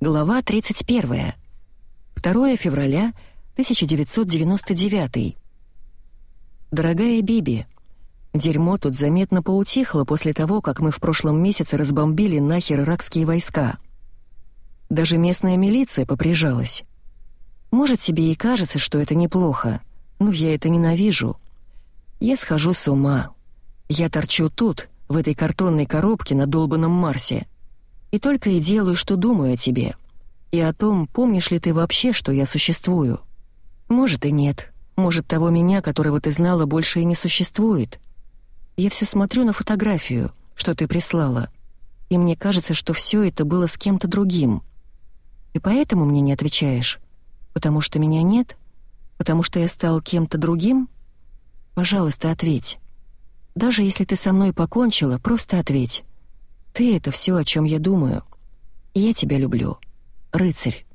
Глава 31. 2 февраля 1999. Дорогая Биби, дерьмо тут заметно поутихло после того, как мы в прошлом месяце разбомбили нахер иракские войска. Даже местная милиция поприжалась. Может, тебе и кажется, что это неплохо, но я это ненавижу. Я схожу с ума. Я торчу тут, в этой картонной коробке на долбанном Марсе — и только и делаю, что думаю о тебе. И о том, помнишь ли ты вообще, что я существую. Может и нет. Может, того меня, которого ты знала, больше и не существует. Я все смотрю на фотографию, что ты прислала, и мне кажется, что все это было с кем-то другим. И поэтому мне не отвечаешь? Потому что меня нет? Потому что я стал кем-то другим? Пожалуйста, ответь. Даже если ты со мной покончила, просто ответь. Ты — это все, о чем я думаю. Я тебя люблю. Рыцарь.